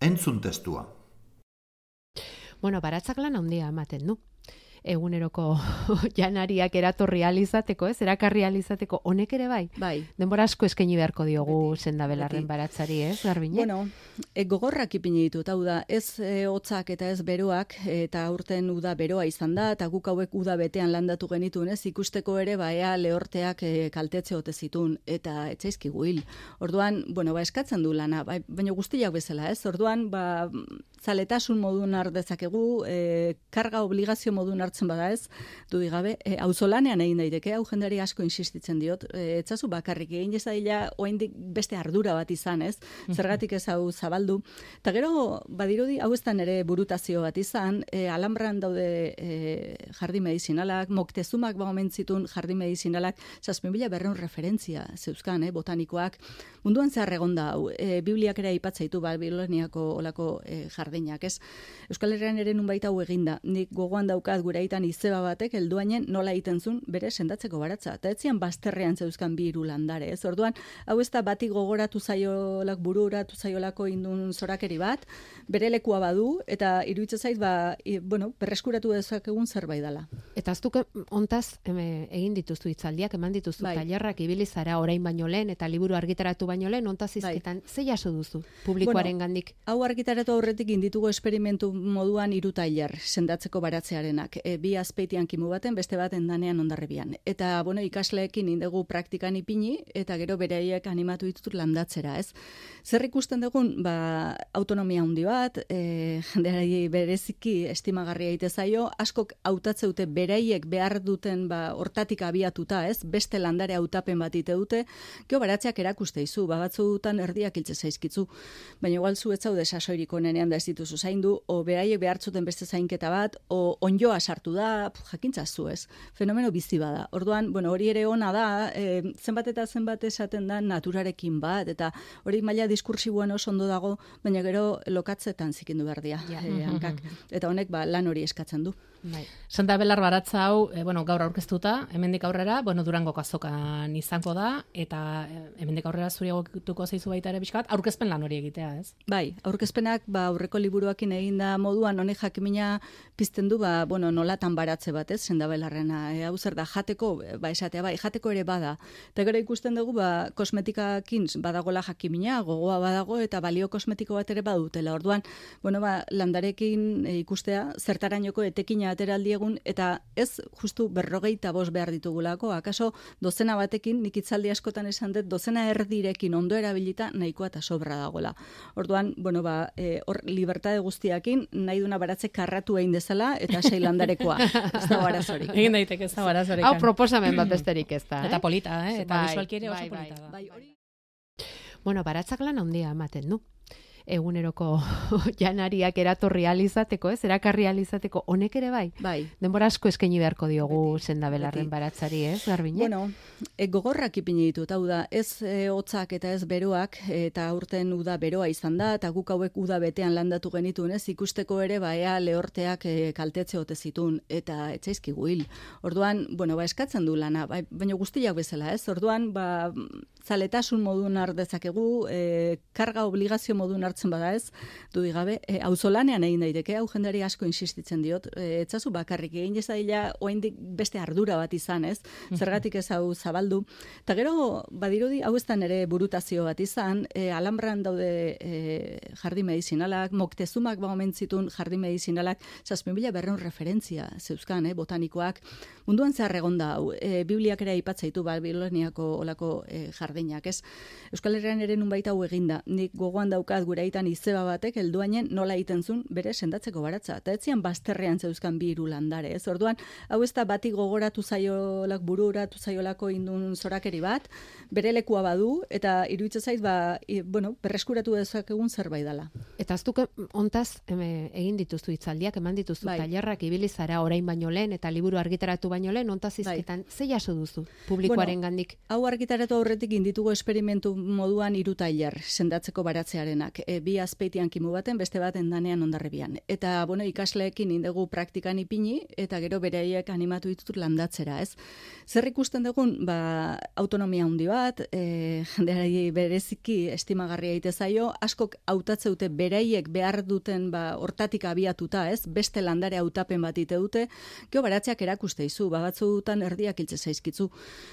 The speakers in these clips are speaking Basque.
Entzun testua. Bueno, baratzak lan handia ematen du eguneroko janariak eratorri alizateko, ez? Erakarri alizateko honek ere bai. Bai. Denbora asko eskaini beharko diogu sendabelarren baratzari, ez? Garbine. Bueno, e, gogorrak ipini ditut, hau da, ez e, hotzak eta ez beroak eta aurten uda beroa izan da eta guk hauek uda betean landatu genitun, ez? Ikusteko ere baea lehorteak e, kaltetze ote zitun eta etzaizki guil. Orduan, bueno, ba eskatzen du lana, bai, baina guztiak bezala, ez? Orduan, ba zaletasun modun har dezakegu, e, karga obligazio modun hartzen bada ez, du digabe, e, auzolanean egin daiteke, hau jendari asko insistitzen diot, e, etzazu bakarrik egin ez daila oraindik beste ardura bat izan, ez? Mhm. Zergatik ez hau zabaldu. Ta gero badirudi hau ez ere burutazio bat izan, e, alambran daude e, jardin medizinalak, moktezumak ba omentzitun jardin medizinalak, 7500 referentzia zeuzkan, eh, botanikoak. Munduan zehar egonda hau, e, Bibliak ere aipatzen ditu Babiloniako olako e, jardinak, ez? Euskal Herrian ere nun baita hau eginda. Nik gogoan daukat gure aitan izeba batek helduainen nola egiten zuen bere sendatzeko baratza. Eta etzian bazterrean zeuzkan bi hiru landare, ez? Orduan, hau ez da bati gogoratu zaiolak bururatu zaiolako indun zorakeri bat, bere lekua badu eta iruditzen zait ba, bueno, berreskuratu dezakegun zerbait dela. Eta aztuk ontaz egin dituztu hitzaldiak, eman dituztu bai. tailerrak ibili zara orain baino lehen eta liburu argitaratu baino lehen ontaz bai. izketan bai. ze jaso duzu publikoaren gandik? hau argitaratu aurretik ditugu esperimentu moduan hiru tailer sendatzeko baratzearenak. E, bi azpeitian kimu baten, beste baten danean ondarrebian. Eta, bueno, ikasleekin indegu praktikan ipini, eta gero bereiek animatu ditut landatzera, ez? Zer ikusten dugun, ba, autonomia handi bat, e, jendeari bereziki estimagarria ite zaio, askok hautatze dute bereiek behar duten ba, hortatik abiatuta, ez? Beste landare hautapen bat ite dute, geho baratzeak erakuste izu, ba, batzutan erdiak iltze zaizkitzu, baina igual zu ez zaude sasoirik onenean da ez dituzu zaindu, o beraiek behartzuten beste zainketa bat, o onjoa sartu da, jakintza zu ez, fenomeno bizi bada. Orduan, bueno, hori ere ona da, e, zenbat eta zenbat esaten da naturarekin bat, eta hori maila diskursiboan oso ondo dago, baina gero lokatzetan zikindu behar dia, ja. e, Eta honek ba, lan hori eskatzen du. Bai. Santa Belar baratza hau, e, bueno, gaur aurkeztuta, hemendik aurrera, bueno, durango kazokan izango da, eta e, hemendik aurrera zuri egokituko zeizu baita ere bizkat, aurkezpen lan hori egitea, ez? Bai, aurkezpenak, ba, aurreko liburuakin egin da moduan, honek jakimina pizten du, ba, bueno, nolatan baratze bat, ez, Santa Belarrena, e, hau zer da, jateko, ba, esatea, bai, jateko ere bada. Eta gero ikusten dugu, ba, kosmetikakin badagola jakimina, gogoa badago, eta balio kosmetiko bat ere badutela. Orduan, bueno, ba, landarekin e, ikustea, zertarainoko etekina ateraldi egun, eta ez justu berrogeita bos behar ditugulako, akaso dozena batekin, nik itzaldi askotan esan dut, dozena erdirekin ondo erabilita nahikoa eta sobra dagola. Orduan, bueno, ba, e, hor, libertade guztiakin, nahi duna baratze karratu egin dezala, eta seilandarekoa, ez da barazorik. Egin daiteke, ez da barazorik. Hau proposamen bat besterik ez da, eh? Eta polita, eh? Eta bai, oso bai, polita bai. Bai, Bueno, baratzak lan handia ematen du eguneroko janariak eratorri alizateko, ez? Erakarri alizateko honek ere bai. Bai. Denbora asko eskaini beharko diogu sendabelarren baratzari, ez? Garbine. Bueno, e, gogorrak ipini ditut, hau da, ez e, hotzak eta ez beroak eta aurten uda beroa izan da eta guk hauek uda betean landatu genituen, ez? Ikusteko ere baea lehorteak e, kaltetze ote zitun eta etzaizki guil. Orduan, bueno, ba eskatzen du lana, bai, baina guztiak bezala, ez? Orduan, ba zaletasun modun har dezakegu, e, karga obligazio modun onartzen bada ez, du digabe, e, auzolanean egin daiteke, hau jendari asko insistitzen diot, e, etzazu bakarrik egin ez daila oaindik beste ardura bat izan, ez? Zergatik ez hau zabaldu. Eta gero, badirudi, hau ez ere burutazio bat izan, e, alambran daude e, jardin medizinalak, moktezumak ba zitun jardin medizinalak, zazpen bila berreun referentzia zeuzkan, eh, botanikoak, munduan zehar egonda hau, e, bibliak ere aipatzaitu Babiloniako olako e, jardinak, ez? Euskal Herrian ere nun baita hau eginda, nik gogoan daukat gure aitan izeba batek, helduainen nola egiten zuen bere sendatzeko baratza, eta etzian bazterrean zeuzkan bi iru landare, ez? Orduan, hau ez da bati gogoratu zaiolak bururatu zaiolako indun zorakeri bat, bere lekua badu, eta iruditzen zait, ba, bueno, berreskuratu dezakegun zerbait dela. Eta aztuk ontaz egin dituztu hitzaldiak eman dituzu bai. tailerrak ibili zara orain baino lehen eta liburu argitaratu baino lehen ontaz bai. izketan bai. ze jaso duzu publikoaren gandik? hau argitaratu aurretik inditugu esperimentu moduan hiru tailer sendatzeko baratzearenak. E, bi azpeitian kimu baten, beste baten danean ondarrebian. Eta bueno, ikasleekin indegu praktikan ipini eta gero bereiek animatu ditut landatzera, ez? Zer ikusten dugun, ba, autonomia handi bat, e, jendeari bereziki estimagarria egite zaio, askok hautatzeute beraiek behar duten ba, hortatik abiatuta, ez? Beste landare hautapen bat ite dute, gero baratzeak erakuste izu, ba, batzutan erdiak iltze zaizkitzu,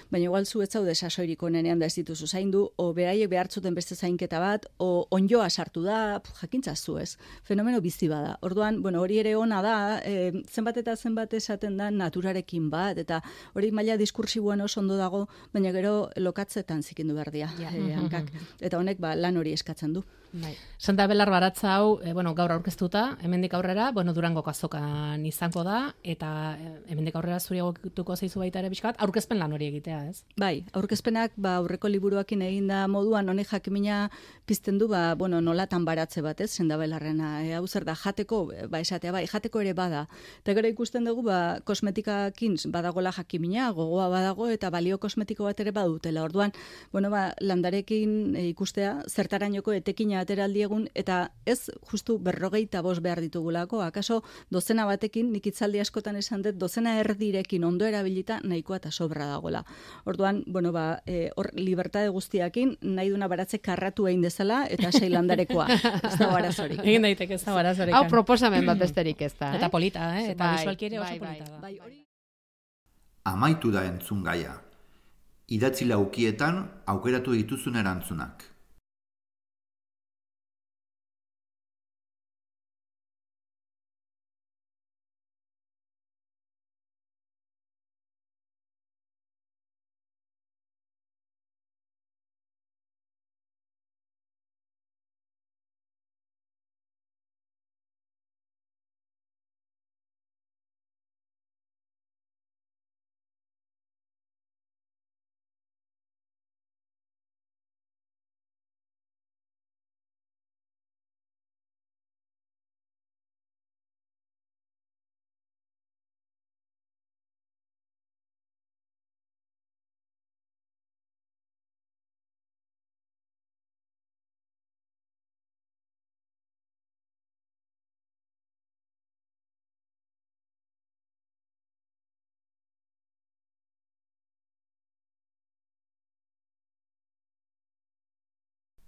baina igual zu ez zaude sasoirik onenean da ez dituzu zaindu, o beraiek behartzuten beste zainketa bat, o onjoa sartu da, jakintza zu ez, fenomeno bizi bada. Orduan, bueno, hori ere ona da, e, zenbat eta zenbat esaten da naturarekin bat, eta hori maila diskursiboan oso ondo dago, baina gero lokatzetan zikindu behar dia, ja. e, hankak. Eta honek, ba, lan hori eskatzen du. Bai. Santa Belar baratza hau, e, bueno, gaur aurkeztuta, hemendik aurrera, bueno, Durango kazokan izango da eta e, hemendik aurrera zuri egotuko zaizu baita ere bizkat, aurkezpen lan hori egitea, ez? Bai, aurkezpenak ba aurreko liburuakin eginda moduan honek jakimina pizten du ba, bueno, nolatan baratze bat, ez? Santa Belarrena, e, hau zer da jateko, ba esatea, bai, jateko ere bada. Eta gero ikusten dugu ba kosmetikakin badagola jakimina, gogoa badago eta balio kosmetiko bat ere badutela. Orduan, bueno, ba landarekin e, ikustea zertarainoko etekina ateraldiegun eta ez justu berrogeita bos behar ditugulako, akaso dozena batekin, nik itzaldi askotan esan dut, dozena erdirekin ondo erabilita nahikoa eta sobra dagoela. Orduan, bueno, ba, e, hor, libertade guztiakin, nahi duna baratze karratu egin dezala, eta seilandarekoa, ez da barazorik. Egin daiteke ez da barazorik. Hau proposamen bat besterik ez da, eh? Eta polita, eh? Eta bai, visualki ere oso bai, polita da. Bai, hori... Amaitu da entzun gaia. Idatzi laukietan aukeratu dituzun erantzunak.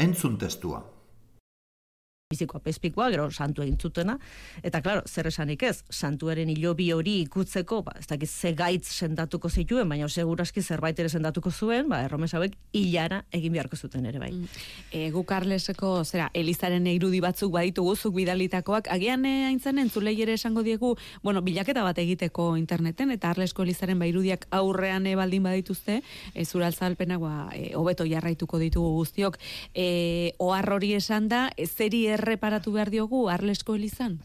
Entzun testua. Bizikoa pespikoa, gero santu egin zutena, eta klaro, zer esanik ez, santuaren hilobi hori ikutzeko, ba, ez dakiz ze gaitz sendatuko zituen, baina seguraski zerbait ere sendatuko zuen, ba, erromes hauek hilara egin beharko zuten ere bai. Mm. E, guk arleseko, zera, Elizaren irudi batzuk baditu guzuk bidalitakoak, agian e, aintzen entzulei ere esango diegu, bueno, bilaketa bat egiteko interneten, eta arlesko Elizaren ba irudiak aurrean e, baldin badituzte, e, zura alzalpenak, ba, e, hobeto jarraituko ditugu guztiok, e, ohar hori esan da, e, zeri erreparatu behar diogu Arlesko Elizan?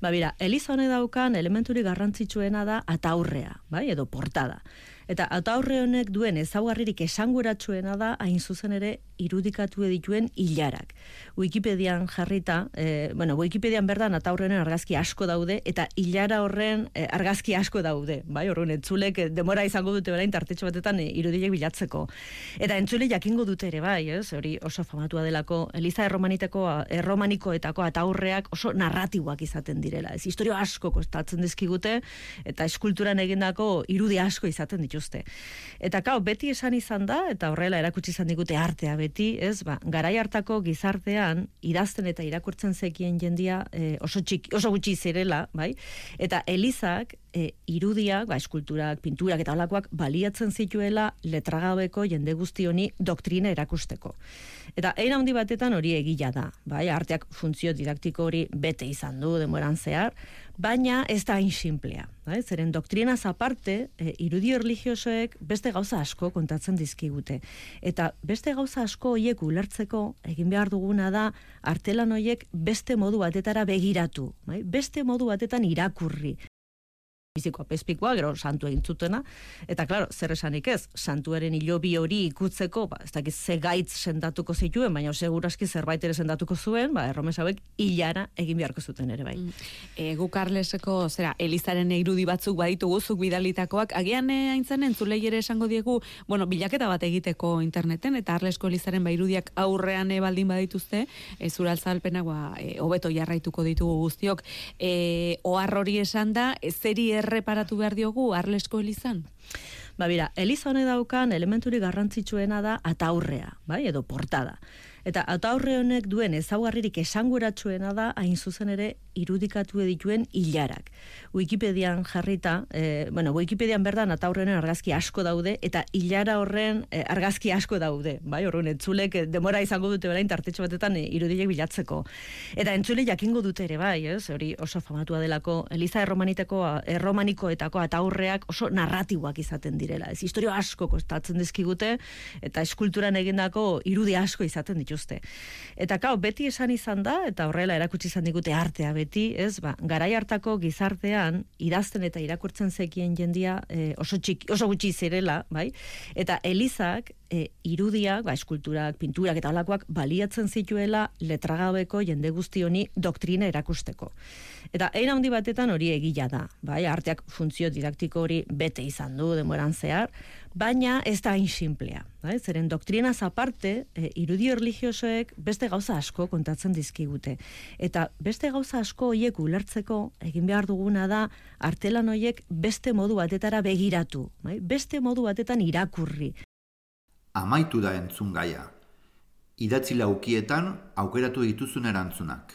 Ba bira, Eliza hone daukan elementuri garrantzitsuena da ataurrea, bai, edo portada. Eta ataurre honek duen ezaugarririk esanguratsuena da hain zuzen ere irudikatu dituen hilarak. Wikipedian jarrita, e, bueno, Wikipedian berdan ataurrenen argazki asko daude eta hilara horren e, argazki asko daude, bai? Orrun entzulek e, demora izango dute berain tartetxo batetan e, irudiek bilatzeko. Eta entzule jakingo dute ere bai, ez? Hori oso famatua delako Eliza erromaniteko erromanikoetako ataurreak oso narratiboak izaten direla. Ez historia asko kostatzen dizkigute eta eskulturan egindako irudi asko izaten dituzte. Eta kau, beti esan izan da eta horrela erakutsi izan digute artea beti, ez, ba, garai hartako gizartean idazten eta irakurtzen zekien jendia e, oso, txik, oso gutxi zirela, bai? Eta Elizak e, irudiak, ba, eskulturak, pinturak eta olakoak baliatzen zituela letragabeko jende guzti honi doktrina erakusteko. Eta eina handi batetan hori egila da, bai? Arteak funtzio didaktiko hori bete izan du demoran zehar, baina ez da hain simplea. Bai? Zeren doktrina aparte, e, irudio religiosoek beste gauza asko kontatzen dizkigute. Eta beste gauza asko hoiek ulertzeko egin behar duguna da artelan hoiek beste modu batetara begiratu. Bai? Beste modu batetan irakurri bizikoa pespikoa, gero santu egin zutena, eta klaro, zer esanik ez, santuaren hilobi hori ikutzeko, ba, ez dakiz ze gaitz sendatuko zituen, baina seguraski zerbait ere sendatuko zuen, ba, erromes hauek hilara egin beharko zuten ere bai. Mm. E, guk arleseko, zera, Elizaren irudi batzuk baditu guzuk bidalitakoak, agian e, aintzen entzulei ere esango diegu, bueno, bilaketa bat egiteko interneten, eta arlesko Elizaren ba irudiak aurrean e, baldin badituzte, e, zura alzalpenak, ba, e, hobeto jarraituko ditugu guztiok, e, ohar hori esan da, e, zeri erreparatu behar diogu Arlesko Elizan? Ba, bira, Eliza hone daukan elementuri garrantzitsuena da ataurrea, bai, edo portada. Eta ataurre honek duen ezaugarririk esanguratsuena da hain zuzen ere irudikatu edituen hilarak. Wikipedian jarrita, e, bueno, Wikipedian berdan ataurrenen argazki asko daude eta hilara horren e, argazki asko daude, bai? Orrun entzulek e, demora izango dute berain tartetxo batetan e, irudiek bilatzeko. Eta entzule jakingo dute ere bai, ez? Hori oso famatua delako Eliza erromaniteko erromanikoetako ataurreak oso narratiboak izaten direla. Ez historia asko kostatzen dizkigute eta eskulturan egindako irudi asko izaten ditu dituzte. Eta kau, beti esan izan da, eta horrela erakutsi izan digute artea beti, ez, ba, garai hartako gizartean, idazten eta irakurtzen zekien jendia e, oso, txiki, oso gutxi zirela, bai? Eta Elizak, e, irudiak, ba, eskulturak, pinturak eta olakoak baliatzen zituela letragabeko jende guzti honi doktrina erakusteko. Eta eina handi batetan hori egila da, bai, arteak funtzio didaktiko hori bete izan du demoran zehar, baina ez da hain simplea. Bai? Zeren doktrina aparte, e, irudio religiosoek beste gauza asko kontatzen dizkigute. Eta beste gauza asko hoiek ulertzeko egin behar duguna da artelan hoiek beste modu batetara begiratu. Bai? Beste modu batetan irakurri. Amaitu da entzun gaia. Idatzi laukietan aukeratu dituzun erantzunak.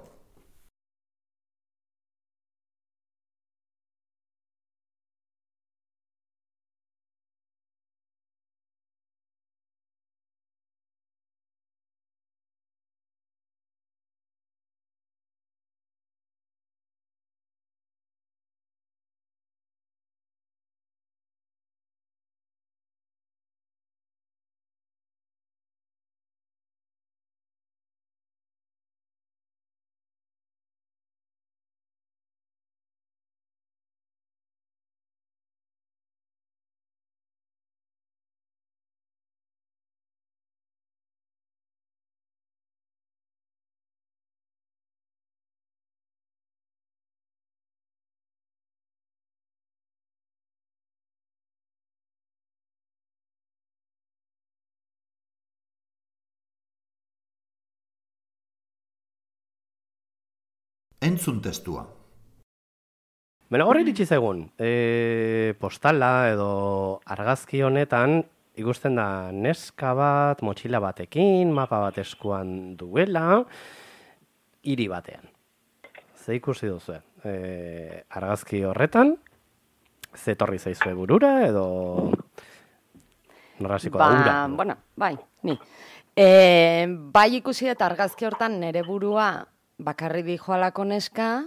Entzun testua. Beno, horri ditzi zegun, e, postala edo argazki honetan ikusten da neska bat, motxila batekin, mapa bat eskuan duela, hiri batean. Ze ikusi duzu, e, argazki horretan, ze torri zaizue burura edo norrasiko ba, da ura? Bueno, bai, ni. E, bai ikusi eta argazki hortan nere burua bakarri di joalako neska,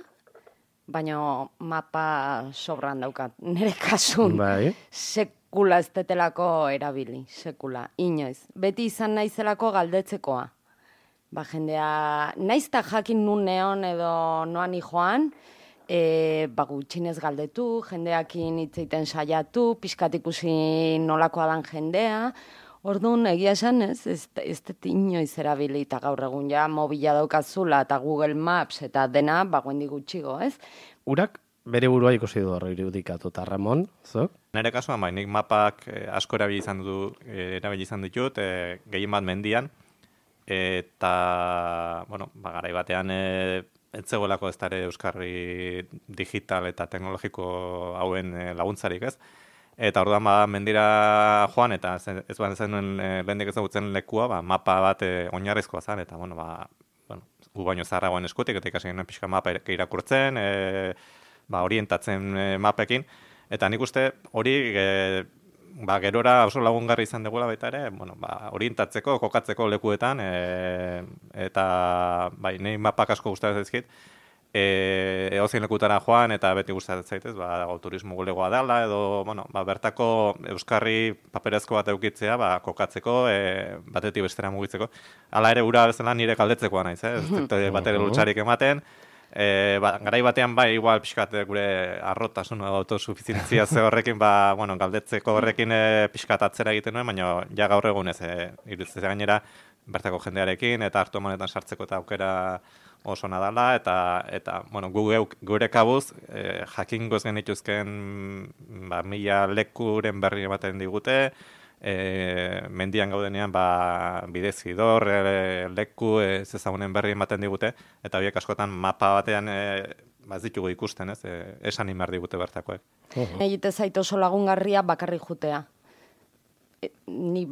baina mapa sobran daukat. Nere kasun, bai. sekula ez detelako erabili, sekula, inoiz. Beti izan naizelako galdetzekoa. Ba, jendea, naizta jakin nun neon edo noan joan, e, ba, gutxinez galdetu, jendeakin hitzeiten saiatu, pixkat ikusi nolakoa dan jendea, Orduan, egia esan ez, ez, ez dut inoiz erabili eta gaur egun ja mobila daukazula eta Google Maps eta dena bagoendi gutxigo, ez? Urak bere burua ikusi du horri irudikatu eta Ramon, zo? Nere kasuan, bai, nik mapak eh, asko erabili izan du, eh, erabili izan ditut, eh, gehien bat mendian, eta, bueno, ba, garai batean, eh, ez zegoelako ez dara Euskarri digital eta teknologiko hauen eh, laguntzarik, ez? Eta orduan ba, mendira joan, eta ez ba, zenuen e, lehendik ezagutzen lekua, ba, mapa bat e, oinarrizkoa zen, eta bueno, ba, bueno, gu baino zaharragoen eskutik, eta ikasi genuen pixka mapa irakurtzen, e, ba, orientatzen e, mapekin, eta nik uste hori e, ba, gerora oso lagungarri izan degula baita ere, bueno, ba, orientatzeko, kokatzeko lekuetan, e, eta bai, nahi mapak asko gustatzen zaizkit, eh eozein lekutara joan eta beti gustatzen zaitez, ba turismo gulegoa dela edo bueno, ba, bertako euskarri paperezko bat eukitzea, ba kokatzeko, e, batetik bestera mugitzeko. Hala ere ura bezala nire kaldetzekoa naiz, eh? Ez batere lutsarik ematen. E, ba, garai batean bai igual pixkat gure arrotasun edo autosuficientzia ze horrekin ba, bueno, galdetzeko horrekin e, pixkat atzera egiten nuen, baina ja gaur egun ez, e, gainera bertako jendearekin eta hartu emanetan sartzeko eta aukera oso nadala eta eta bueno gu gure kabuz e, jakingo zen dituzken ba mila lekuren berri ematen digute e, mendian gaudenean ba bidezidor e, leku ez ezagunen berri ematen digute eta horiek askotan mapa batean e, ba ditugu ikusten ez? E, esan imar digute bertakoek. Egite zaito oso lagungarria bakarri jutea ni,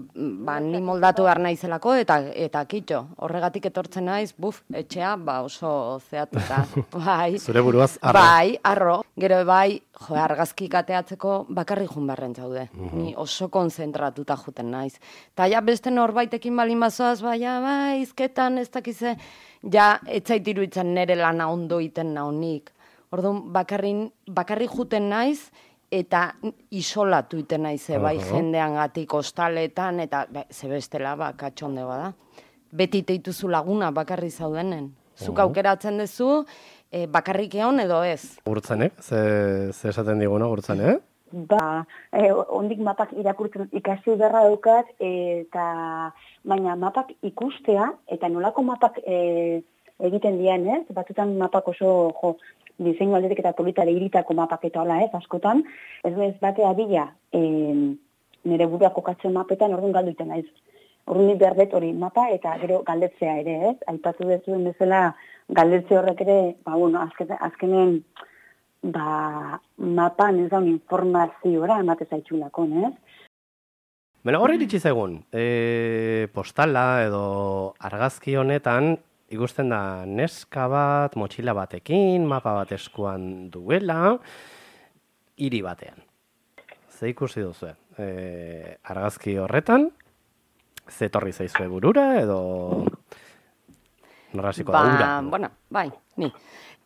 ba, ni moldatu behar naizelako eta eta kitxo. Horregatik etortzen naiz, buf, etxea, ba, oso zeatuta. bai. Zure buruaz, arro. Bai, arro. Gero bai, jo, argazki kateatzeko bakarri jun barren zaude. Mhm. Ni oso konzentratuta juten naiz. Ta ja beste norbaitekin bali mazoaz, bai, bai, izketan ez dakize, ja, etzait iruditzen nere lana ondo iten naunik. Orduan, bakarri, bakarri juten naiz, eta isolatu iten naiz uh bai jendean gatik ostaletan eta be, ze bestela ba katxonde bada. Beti teituzu laguna bakarri zaudenen. Zuk aukeratzen duzu e, bakarrik egon edo ez. Urtzen, eh? Ze, ze esaten diguna urtzen, eh? Ba, eh, ondik mapak irakurtzen ikasi berra daukat, eta baina mapak ikustea, eta nolako mapak e, egiten dian, ez? Batzutan mapak oso jo, diseinu aldetik eta politare iritako mapaketa hola, ez, askotan, ez bez batea bila e, nire burua kokatzen mapetan orduan galduiten naiz. Orduan behar bet hori mapa eta gero galdetzea ere, ez? Aipatu dezuen bezala galdetze horrek ere, ba, bueno, azken, azkenen ba, mapan ez da informaziora emate zaitxulako, ez? Bela, horri ditzi zegun, e, postala edo argazki honetan, ikusten da neska bat, motxila batekin, mapa bat eskuan duela, hiri batean. Ze ikusi duzu, e, argazki horretan, ze torri zaizue burura, edo norrasiko ba, da Bueno, bai, ni.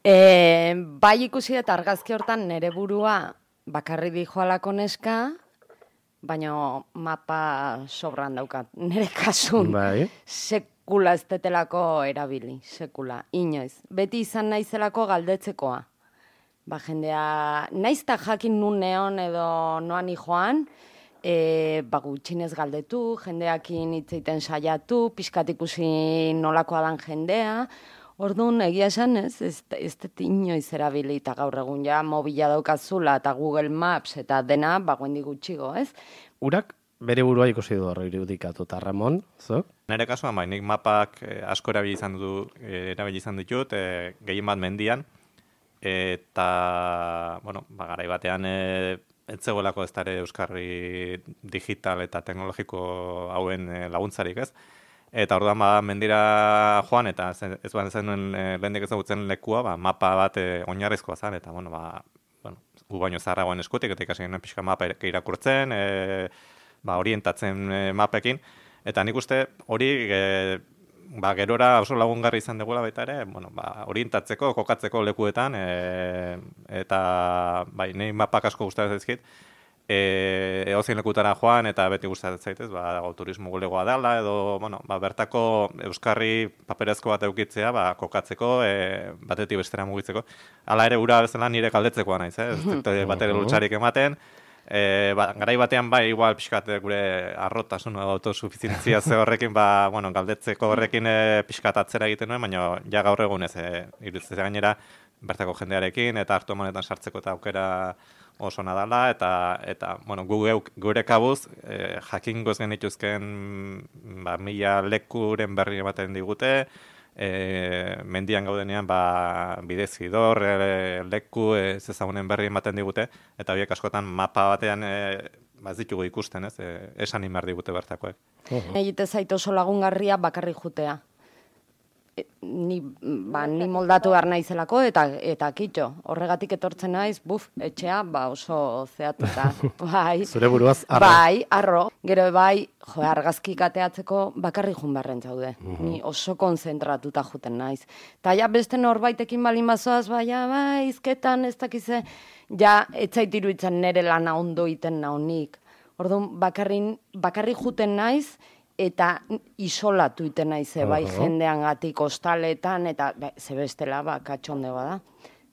E, bai ikusi eta argazki hortan nere burua bakarri di joalako neska, baina mapa sobran daukat. Nere kasun, bai sekula ez detelako erabili, sekula, inoiz. Beti izan naizelako galdetzekoa. Ba, jendea, naizta jakin nun neon edo noan joan, e, ba, gutxinez galdetu, jendeakin hitzeiten saiatu, pixkat ikusi nolakoa dan jendea, Orduan, egia esan ez, ez, ez dut inoiz erabili eta gaur egun ja mobila daukazula eta Google Maps eta dena bagoendi gutxigo, ez? Urak bere burua ikusi du horri irudikatu eta Ramon, zo? Nere kasuan, bai, nik mapak eh, asko erabili izan du, eh, erabili izan ditut, eh, gehien bat mendian, eta, bueno, ba, garai batean e, etzegoelako ez dara Euskarri digital eta teknologiko hauen e, laguntzarik ez. Eta orduan ba, mendira joan eta ez ban zenuen e, lehendik ezagutzen lekua, ba, mapa bat e, oinarrizkoa zen, eta bueno, ba, bueno, gu baino zaharragoen eskutik, eta ikasi genuen pixka mapa irakurtzen, e, ba, orientatzen e, mapekin, eta nik uste hori e, ba, gerora oso lagungarri izan dugula baita ere, bueno, ba, orientatzeko, kokatzeko lekuetan, e, eta bai, nahi mapak asko gustatzen zaizkit, e, eozien lekutara joan eta beti gustatzen zaitez, ba, turismo gulegoa dela, edo, bueno, ba, bertako Euskarri paperezko bat eukitzea, ba, kokatzeko, e, batetik bestera mugitzeko. Hala ere, ura bezala nire kaldetzekoa naiz, eh? ez bat ere ematen, E, ba, garai batean bai igual pixkat gure arrotasun edo autosuficientzia ze horrekin ba, bueno, galdetzeko horrekin e, pixkat atzera egiten nuen, baina ja gaur egun ez, e, iruditzen gainera bertako jendearekin eta hartu emanetan sartzeko eta aukera oso nadala eta eta bueno, gu gure kabuz e, jakingo ez genituzken ba, mila lekuren berri ematen digute, e, mendian gaudenean ba, bidezidor, e, leku, ez ezagunen berri ematen digute, eta horiek askotan mapa batean e, ba, ez ditugu ikusten, ez, e, esan inbar digute bertakoek. Egite zaito oso lagungarria bakarri jutea ni, ba, ni moldatu behar naizelako eta eta kitxo. Horregatik etortzen naiz, buf, etxea, ba oso zeatuta. Bai. Zure buruaz, arro. Bai, arro. Gero bai, jo, argazki kateatzeko bakarri jun zaude. Ni oso konzentratuta juten naiz. Ta ja beste norbaitekin balin bazoaz, bai, bai, izketan ez dakize, ja, etzait iruditzen nere lana ondo iten naunik. Orduan, bakarrin, bakarri juten naiz, eta isolatu iten naiz ze bai jendean gatik ostaletan eta be, ze bestela ba katxonde bada.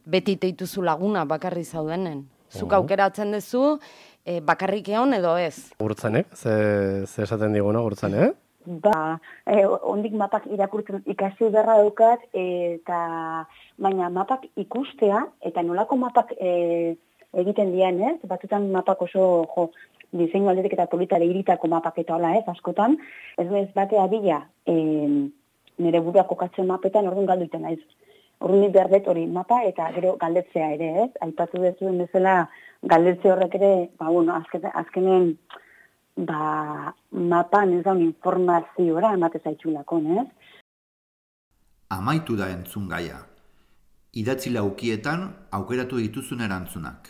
Beti teituzu laguna bakarri zaudenen. Zuk aukeratzen duzu e, bakarrik egon edo ez. Gurtzanek, ze, ze esaten diguna gurtzan, eh? Ba, e, ondik mapak irakurtzen ikasi berra daukat, eta baina mapak ikustea, eta nolako mapak e, egiten dian, ez? Batzutan mapak oso jo, diseinu aldetik eta politare iritako mapaketa hola, ez, askotan, ez bez batea bila, e, nire burua kokatzen mapetan orduan galdu iten naiz. Orduan behar dut hori mapa eta gero galdetzea ere, ez? Aipatu dezuen bezala galdetze horrek ere, ba, bueno, azken, azkenen, ba, mapan ez daun informaziora emate zaitxulako, ez? Amaitu da entzun gaia. Idatzi laukietan aukeratu dituzun erantzunak.